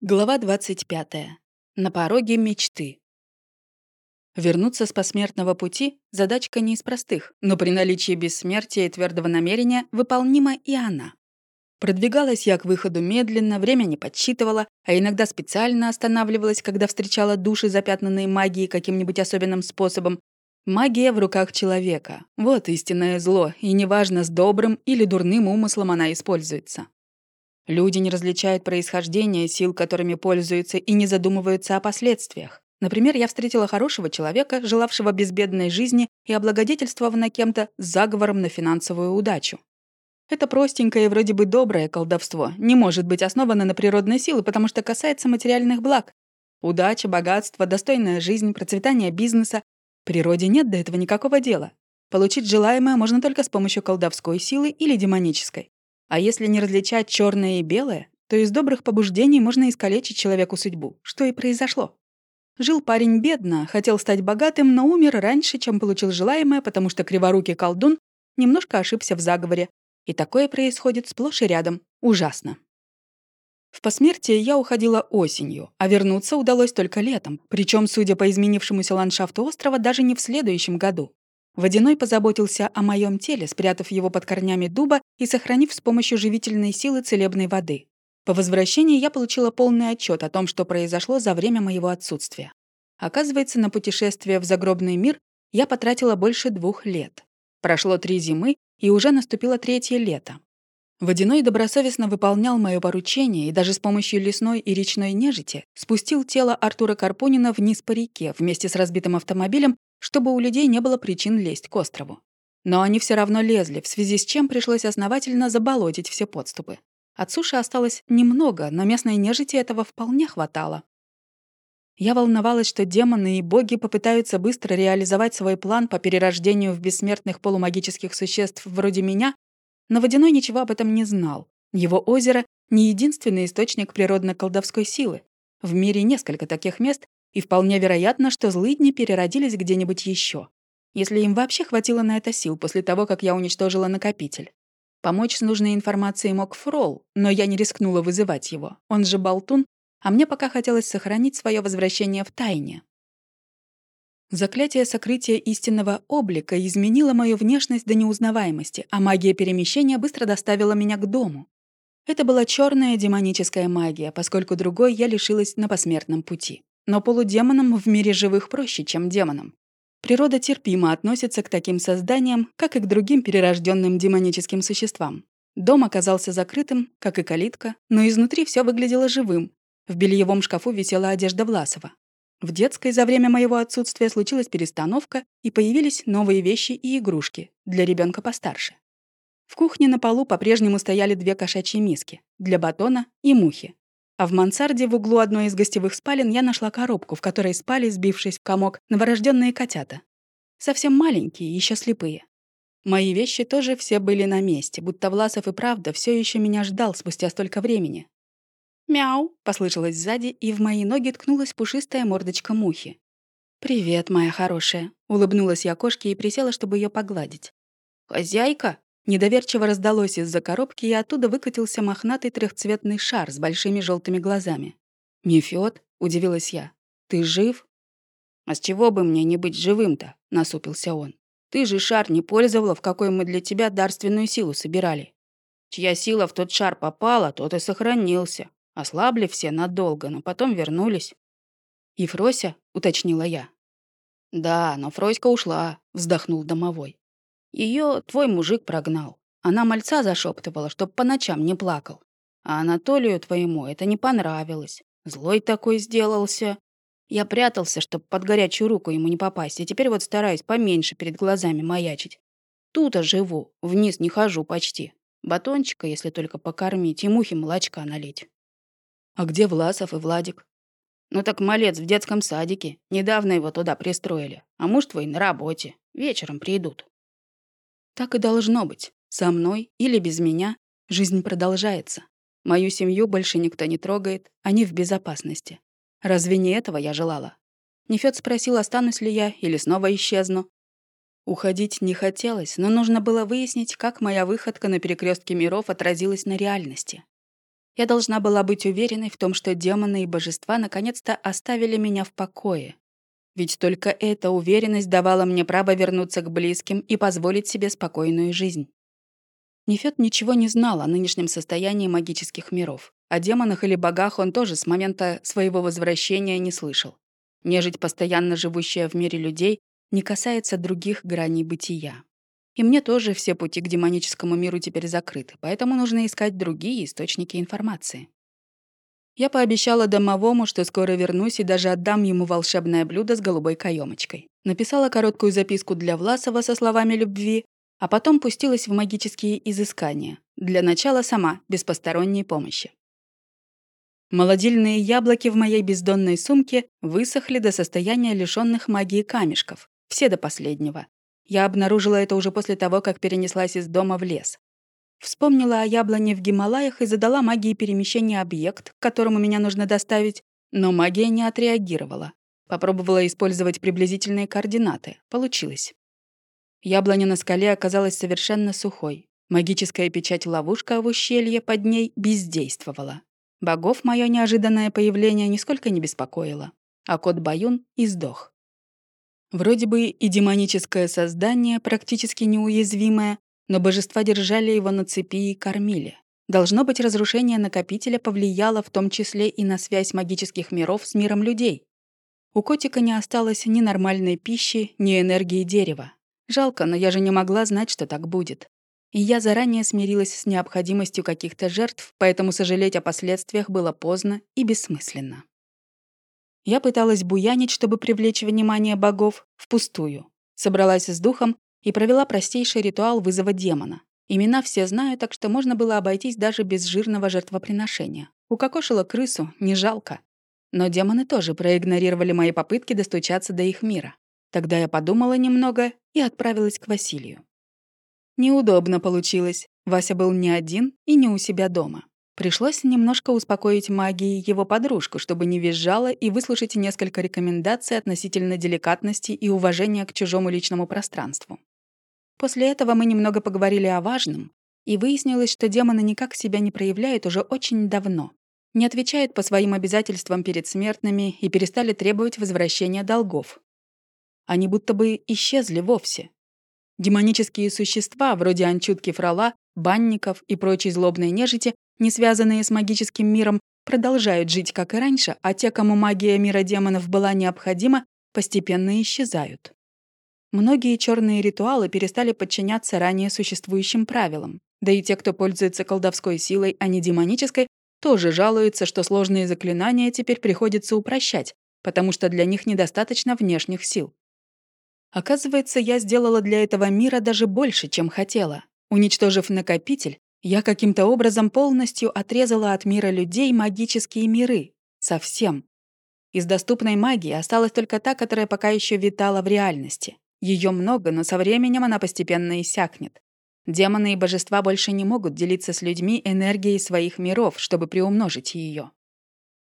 Глава 25. На пороге мечты. Вернуться с посмертного пути — задачка не из простых, но при наличии бессмертия и твердого намерения выполнима и она. Продвигалась я к выходу медленно, время не подсчитывала, а иногда специально останавливалась, когда встречала души, запятнанные магией каким-нибудь особенным способом. Магия в руках человека. Вот истинное зло, и неважно, с добрым или дурным умыслом она используется. Люди не различают происхождение сил, которыми пользуются, и не задумываются о последствиях. Например, я встретила хорошего человека, желавшего безбедной жизни и облагодетельствованного кем-то заговором на финансовую удачу. Это простенькое и вроде бы доброе колдовство не может быть основано на природной силы, потому что касается материальных благ. Удача, богатство, достойная жизнь, процветание бизнеса. Природе нет до этого никакого дела. Получить желаемое можно только с помощью колдовской силы или демонической. А если не различать черное и белое, то из добрых побуждений можно искалечить человеку судьбу, что и произошло. Жил парень бедно, хотел стать богатым, но умер раньше, чем получил желаемое, потому что криворукий колдун немножко ошибся в заговоре. И такое происходит сплошь и рядом. Ужасно. В посмертие я уходила осенью, а вернуться удалось только летом, причем, судя по изменившемуся ландшафту острова, даже не в следующем году. Водяной позаботился о моем теле, спрятав его под корнями дуба и сохранив с помощью живительной силы целебной воды. По возвращении я получила полный отчет о том, что произошло за время моего отсутствия. Оказывается, на путешествие в загробный мир я потратила больше двух лет. Прошло три зимы, и уже наступило третье лето. Водяной добросовестно выполнял мое поручение и даже с помощью лесной и речной нежити спустил тело Артура Карпунина вниз по реке вместе с разбитым автомобилем чтобы у людей не было причин лезть к острову. Но они все равно лезли, в связи с чем пришлось основательно заболотить все подступы. От суши осталось немного, но местной нежити этого вполне хватало. Я волновалась, что демоны и боги попытаются быстро реализовать свой план по перерождению в бессмертных полумагических существ вроде меня, но Водяной ничего об этом не знал. Его озеро — не единственный источник природно-колдовской силы. В мире несколько таких мест, и вполне вероятно, что злыдни переродились где-нибудь еще. Если им вообще хватило на это сил после того, как я уничтожила накопитель. Помочь с нужной информацией мог Фрол, но я не рискнула вызывать его. Он же болтун, а мне пока хотелось сохранить свое возвращение в тайне. Заклятие сокрытия истинного облика изменило мою внешность до неузнаваемости, а магия перемещения быстро доставила меня к дому. Это была черная демоническая магия, поскольку другой я лишилась на посмертном пути. Но полудемонам в мире живых проще, чем демонам. Природа терпимо относится к таким созданиям, как и к другим перерожденным демоническим существам. Дом оказался закрытым, как и калитка, но изнутри все выглядело живым. В бельевом шкафу висела одежда Власова. В детской за время моего отсутствия случилась перестановка, и появились новые вещи и игрушки для ребенка постарше. В кухне на полу по-прежнему стояли две кошачьи миски для батона и мухи. А в мансарде в углу одной из гостевых спален я нашла коробку, в которой спали, сбившись в комок, новорожденные котята. Совсем маленькие, еще слепые. Мои вещи тоже все были на месте, будто Власов и правда все еще меня ждал спустя столько времени. «Мяу!» — послышалось сзади, и в мои ноги ткнулась пушистая мордочка мухи. «Привет, моя хорошая!» — улыбнулась я кошке и присела, чтобы ее погладить. «Хозяйка!» Недоверчиво раздалось из-за коробки, и оттуда выкатился мохнатый трехцветный шар с большими желтыми глазами. «Мефёд?» — удивилась я. «Ты жив?» «А с чего бы мне не быть живым-то?» — насупился он. «Ты же шар не пользовала, в какой мы для тебя дарственную силу собирали. Чья сила в тот шар попала, тот и сохранился. Ослабли все надолго, но потом вернулись». «И Фрося?» — уточнила я. «Да, но Фроська ушла», — вздохнул домовой. Ее твой мужик прогнал. Она мальца зашептывала, чтоб по ночам не плакал. А Анатолию твоему это не понравилось. Злой такой сделался. Я прятался, чтоб под горячую руку ему не попасть, и теперь вот стараюсь поменьше перед глазами маячить. Тут-то живу, вниз не хожу почти. Батончика, если только покормить, и мухи молочка налить. А где Власов и Владик? Ну так малец в детском садике. Недавно его туда пристроили. А муж твой на работе. Вечером придут. Так и должно быть. Со мной или без меня жизнь продолжается. Мою семью больше никто не трогает, они в безопасности. Разве не этого я желала? Нефёд спросил, останусь ли я или снова исчезну. Уходить не хотелось, но нужно было выяснить, как моя выходка на перекрестке миров отразилась на реальности. Я должна была быть уверенной в том, что демоны и божества наконец-то оставили меня в покое. Ведь только эта уверенность давала мне право вернуться к близким и позволить себе спокойную жизнь. Нефёд ничего не знал о нынешнем состоянии магических миров. О демонах или богах он тоже с момента своего возвращения не слышал. Нежить, постоянно живущая в мире людей, не касается других граней бытия. И мне тоже все пути к демоническому миру теперь закрыты, поэтому нужно искать другие источники информации. Я пообещала домовому, что скоро вернусь и даже отдам ему волшебное блюдо с голубой каемочкой. Написала короткую записку для Власова со словами любви, а потом пустилась в магические изыскания. Для начала сама, без посторонней помощи. Молодильные яблоки в моей бездонной сумке высохли до состояния лишённых магии камешков. Все до последнего. Я обнаружила это уже после того, как перенеслась из дома в лес. Вспомнила о яблоне в Гималаях и задала магии перемещения объект, к которому меня нужно доставить, но магия не отреагировала. Попробовала использовать приблизительные координаты. Получилось. Яблоня на скале оказалась совершенно сухой. Магическая печать-ловушка в ущелье под ней бездействовала. Богов мое неожиданное появление нисколько не беспокоило, а кот Баюн издох. Вроде бы и демоническое создание, практически неуязвимое, но божества держали его на цепи и кормили. Должно быть, разрушение накопителя повлияло в том числе и на связь магических миров с миром людей. У котика не осталось ни нормальной пищи, ни энергии дерева. Жалко, но я же не могла знать, что так будет. И я заранее смирилась с необходимостью каких-то жертв, поэтому сожалеть о последствиях было поздно и бессмысленно. Я пыталась буянить, чтобы привлечь внимание богов, впустую. Собралась с духом и провела простейший ритуал вызова демона. Имена все знаю, так что можно было обойтись даже без жирного жертвоприношения. Укокошила крысу, не жалко. Но демоны тоже проигнорировали мои попытки достучаться до их мира. Тогда я подумала немного и отправилась к Василию. Неудобно получилось. Вася был не один и не у себя дома. Пришлось немножко успокоить магией его подружку, чтобы не визжала, и выслушать несколько рекомендаций относительно деликатности и уважения к чужому личному пространству. После этого мы немного поговорили о важном, и выяснилось, что демоны никак себя не проявляют уже очень давно. Не отвечают по своим обязательствам перед смертными и перестали требовать возвращения долгов они будто бы исчезли вовсе. Демонические существа, вроде анчутки фрала, банников и прочей злобной нежити, не связанные с магическим миром, продолжают жить, как и раньше, а те, кому магия мира демонов была необходима, постепенно исчезают. Многие черные ритуалы перестали подчиняться ранее существующим правилам. Да и те, кто пользуется колдовской силой, а не демонической, тоже жалуются, что сложные заклинания теперь приходится упрощать, потому что для них недостаточно внешних сил. Оказывается, я сделала для этого мира даже больше, чем хотела. Уничтожив накопитель, я каким-то образом полностью отрезала от мира людей магические миры. Совсем. Из доступной магии осталась только та, которая пока еще витала в реальности. Ее много, но со временем она постепенно иссякнет. Демоны и божества больше не могут делиться с людьми энергией своих миров, чтобы приумножить ее.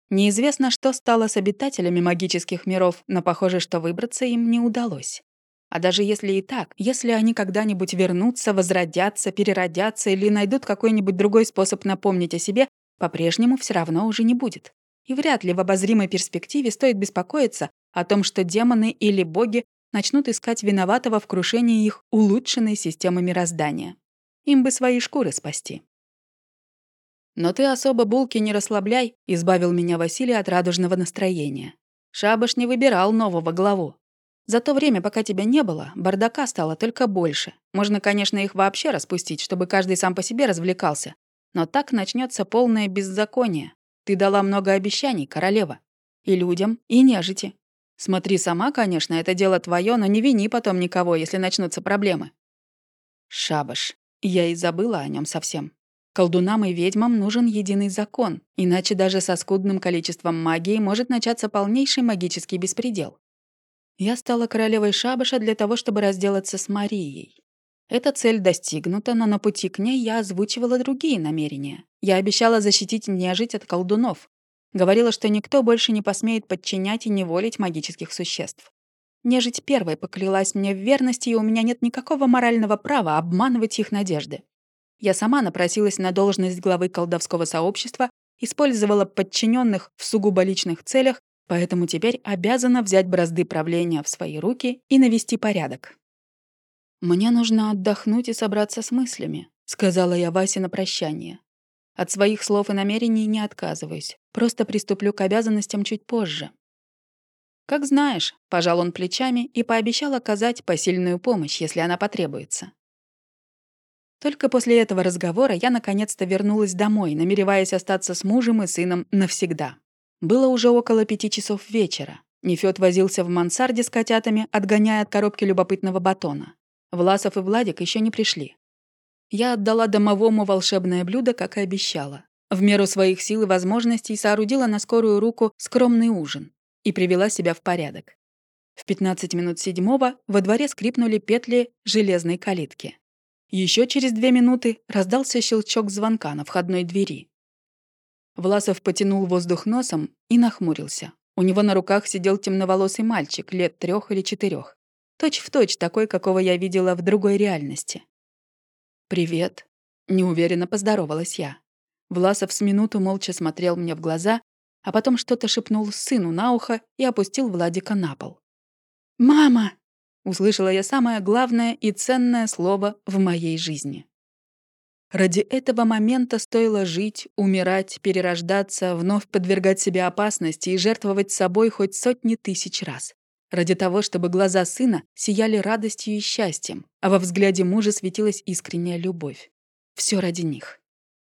Неизвестно, что стало с обитателями магических миров, но похоже, что выбраться им не удалось. А даже если и так, если они когда-нибудь вернутся, возродятся, переродятся или найдут какой-нибудь другой способ напомнить о себе, по-прежнему все равно уже не будет. И вряд ли в обозримой перспективе стоит беспокоиться о том, что демоны или боги начнут искать виноватого в крушении их улучшенной системы мироздания. Им бы свои шкуры спасти. «Но ты особо булки не расслабляй», — избавил меня Василий от радужного настроения. Шабаш не выбирал нового главу. За то время, пока тебя не было, бардака стало только больше. Можно, конечно, их вообще распустить, чтобы каждый сам по себе развлекался. Но так начнется полное беззаконие. Ты дала много обещаний, королева. И людям, и нежити. Смотри сама, конечно, это дело твое, но не вини потом никого, если начнутся проблемы. Шабаш. Я и забыла о нем совсем. Колдунам и ведьмам нужен единый закон, иначе даже со скудным количеством магии может начаться полнейший магический беспредел. Я стала королевой шабаша для того, чтобы разделаться с Марией. Эта цель достигнута, но на пути к ней я озвучивала другие намерения. Я обещала защитить нежить от колдунов. Говорила, что никто больше не посмеет подчинять и неволить магических существ. Нежить первой поклялась мне в верности, и у меня нет никакого морального права обманывать их надежды. Я сама напросилась на должность главы колдовского сообщества использовала подчиненных в сугубо личных целях, поэтому теперь обязана взять бразды правления в свои руки и навести порядок. «Мне нужно отдохнуть и собраться с мыслями», — сказала я Васе на прощание. «От своих слов и намерений не отказываюсь, просто приступлю к обязанностям чуть позже». «Как знаешь», — пожал он плечами и пообещал оказать посильную помощь, если она потребуется. Только после этого разговора я наконец-то вернулась домой, намереваясь остаться с мужем и сыном навсегда. Было уже около пяти часов вечера. Нефёд возился в мансарде с котятами, отгоняя от коробки любопытного батона. Власов и Владик еще не пришли. Я отдала домовому волшебное блюдо, как и обещала. В меру своих сил и возможностей соорудила на скорую руку скромный ужин и привела себя в порядок. В 15 минут седьмого во дворе скрипнули петли железной калитки. Еще через две минуты раздался щелчок звонка на входной двери. Власов потянул воздух носом и нахмурился. У него на руках сидел темноволосый мальчик лет трех или четырех. Точь в точь такой, какого я видела в другой реальности. «Привет», — неуверенно поздоровалась я. Власов с минуту молча смотрел мне в глаза, а потом что-то шепнул сыну на ухо и опустил Владика на пол. «Мама!» Услышала я самое главное и ценное слово в моей жизни. Ради этого момента стоило жить, умирать, перерождаться, вновь подвергать себе опасности и жертвовать собой хоть сотни тысяч раз. Ради того, чтобы глаза сына сияли радостью и счастьем, а во взгляде мужа светилась искренняя любовь. Все ради них.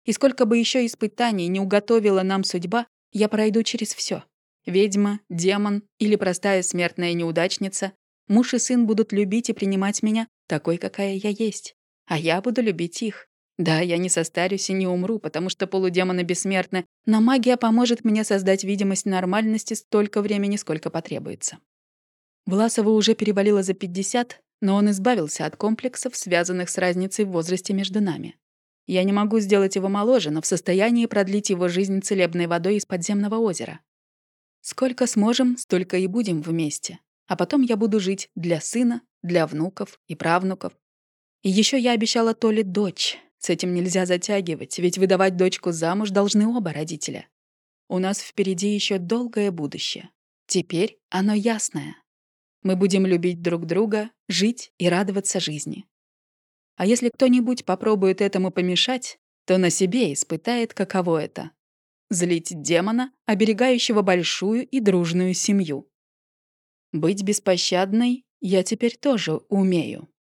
И сколько бы еще испытаний не уготовила нам судьба, я пройду через все. Ведьма, демон или простая смертная неудачница, Муж и сын будут любить и принимать меня такой, какая я есть. А я буду любить их. Да, я не состарюсь и не умру, потому что полудемоны бессмертны, но магия поможет мне создать видимость нормальности столько времени, сколько потребуется. Власова уже перевалило за 50, но он избавился от комплексов, связанных с разницей в возрасте между нами. Я не могу сделать его моложе, но в состоянии продлить его жизнь целебной водой из подземного озера. Сколько сможем, столько и будем вместе а потом я буду жить для сына, для внуков и правнуков. И еще я обещала Толе дочь. С этим нельзя затягивать, ведь выдавать дочку замуж должны оба родителя. У нас впереди еще долгое будущее. Теперь оно ясное. Мы будем любить друг друга, жить и радоваться жизни. А если кто-нибудь попробует этому помешать, то на себе испытает, каково это — злить демона, оберегающего большую и дружную семью. Быть беспощадной я теперь тоже умею.